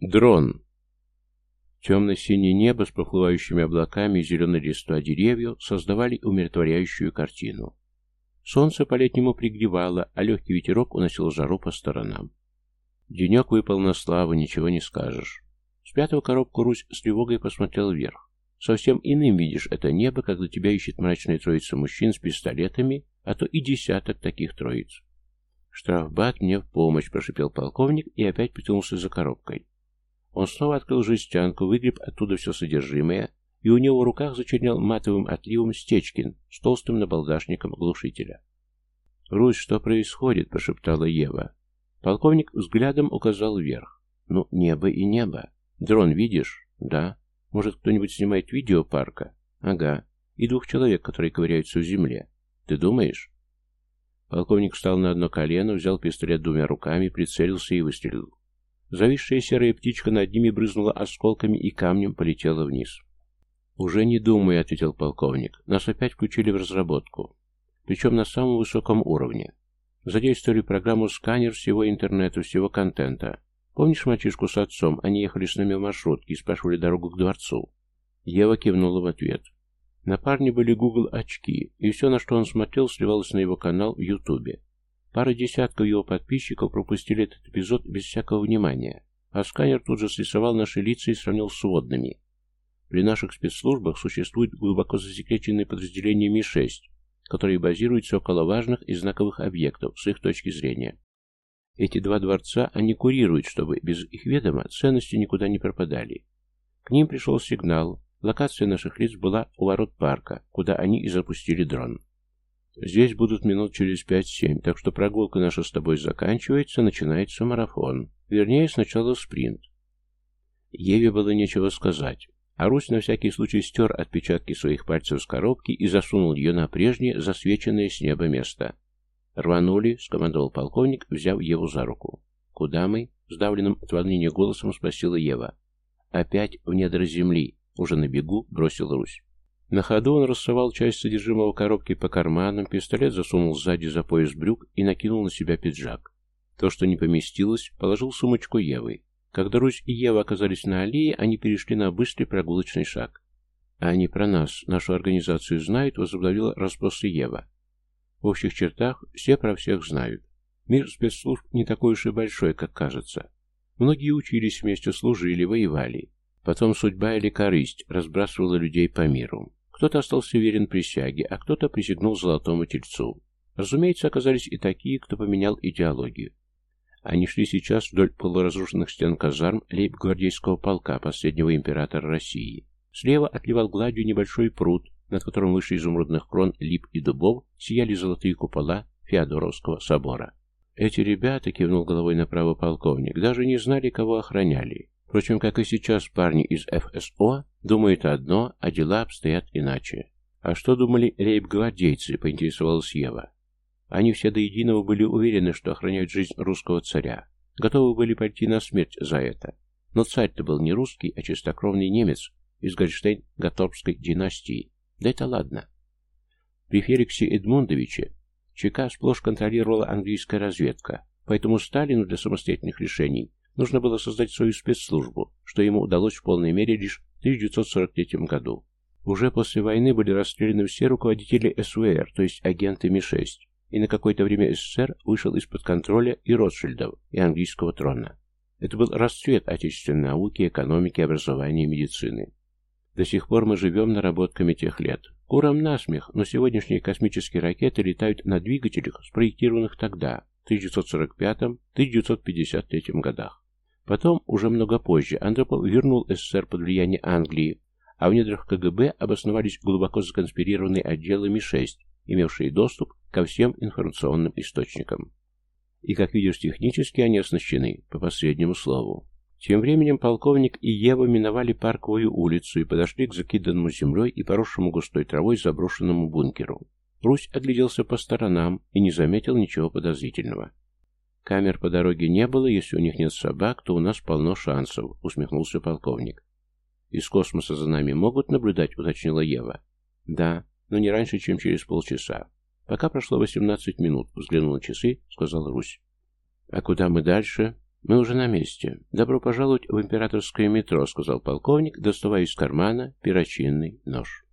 Дрон. Темно-синее небо с проплывающими облаками и зеленой листва деревьев создавали умиротворяющую картину. Солнце по-летнему пригревало, а легкий ветерок уносил жару по сторонам. Денек выпал на славу, ничего не скажешь. С пятого коробку Русь с тревогой посмотрел вверх. Совсем иным видишь это небо, когда тебя ищет мрачная троица мужчин с пистолетами, а то и десяток таких троиц. «Штрафбат мне в помощь», — прошипел полковник и опять потянулся за коробкой. Он снова открыл жестянку, выгреб оттуда все содержимое, и у него в руках зачернял матовым отливом Стечкин с толстым набалдашником глушителя. «Русь, что происходит?» — прошептала Ева. Полковник взглядом указал вверх. «Ну, небо и небо. Дрон видишь?» «Да». «Может, кто-нибудь снимает видео парка?» «Ага. И двух человек, которые ковыряются в земле. Ты думаешь?» Полковник встал на одно колено, взял пистолет двумя руками, прицелился и выстрелил. Зависшая серая птичка над ними брызнула осколками и камнем полетела вниз. «Уже не думаю», — ответил полковник. «Нас опять включили в разработку. Причем на самом высоком уровне. Задействовали программу «Сканер» всего интернета, всего контента. Помнишь мальчишку с отцом? Они ехали с нами в маршрутке и спрашивали дорогу к дворцу». Ева кивнула в ответ. На парне были Google очки, и все, на что он смотрел, сливалось на его канал в Ютубе. Пара десятков его подписчиков пропустили этот эпизод без всякого внимания, а сканер тут же срисовал наши лица и сравнил с водными. При наших спецслужбах существует глубоко засекреченное подразделение Ми-6, которые базируются около важных и знаковых объектов с их точки зрения. Эти два дворца они курируют, чтобы без их ведома ценности никуда не пропадали. К ним пришел сигнал, локация наших лиц была у ворот парка, куда они и запустили дрон. Здесь будут минут через пять-семь, так что прогулка наша с тобой заканчивается, начинается марафон. Вернее, сначала спринт. Еве было нечего сказать. А Русь на всякий случай стер отпечатки своих пальцев с коробки и засунул ее на прежнее, засвеченное с неба место. «Рванули», — скомандовал полковник, взяв Еву за руку. «Куда мы?» — сдавленным от волнения голосом спросила Ева. «Опять в недра земли», — уже на бегу бросил Русь. На ходу он рассовал часть содержимого коробки по карманам, пистолет засунул сзади за пояс брюк и накинул на себя пиджак. То, что не поместилось, положил сумочку Евы. Когда Русь и Ева оказались на аллее, они перешли на быстрый прогулочный шаг. «А они про нас, нашу организацию знают», — возобновила расспросы Ева. В общих чертах все про всех знают. Мир спецслужб не такой уж и большой, как кажется. Многие учились вместе, служили, воевали. Потом судьба или корысть разбрасывала людей по миру. Кто-то остался верен присяге, а кто-то присягнул золотому тельцу. Разумеется, оказались и такие, кто поменял идеологию. Они шли сейчас вдоль полуразрушенных стен казарм лейб-гвардейского полка последнего императора России. Слева отливал гладью небольшой пруд, над которым выше изумрудных крон лип и дубов сияли золотые купола Феодоровского собора. Эти ребята, кивнул головой направо полковник, даже не знали, кого охраняли. Впрочем, как и сейчас парни из ФСО думают одно, а дела обстоят иначе. А что думали рейб-гвардейцы, поинтересовалась Ева. Они все до единого были уверены, что охраняют жизнь русского царя. Готовы были пойти на смерть за это. Но царь-то был не русский, а чистокровный немец из Гольштейн-Гаторбской династии. Да это ладно. При Феликсе Эдмундовиче ЧК сплошь контролировала английская разведка, поэтому Сталину для самостоятельных решений Нужно было создать свою спецслужбу, что ему удалось в полной мере лишь в 1943 году. Уже после войны были расстреляны все руководители СВР, то есть агенты Ми-6, и на какое-то время СССР вышел из-под контроля и Ротшильдов, и английского трона. Это был расцвет отечественной науки, экономики, образования и медицины. До сих пор мы живем наработками тех лет. Курам насмех, но сегодняшние космические ракеты летают на двигателях, спроектированных тогда, в 1945-1953 годах. Потом, уже много позже, Андропов вернул СССР под влияние Англии, а в недрах КГБ обосновались глубоко законспирированные отделы Ми-6, имевшие доступ ко всем информационным источникам. И, как видишь, технически они оснащены, по последнему слову. Тем временем полковник и Ева миновали парковую улицу и подошли к закиданному землей и поросшему густой травой заброшенному бункеру. Русь огляделся по сторонам и не заметил ничего подозрительного. Камер по дороге не было, если у них нет собак, то у нас полно шансов, усмехнулся полковник. Из космоса за нами могут наблюдать, уточнила Ева. Да, но не раньше, чем через полчаса. Пока прошло 18 минут, взглянул на часы, сказал Русь. А куда мы дальше? «Мы уже на месте. Добро пожаловать в императорское метро», — сказал полковник, доставая из кармана перочинный нож.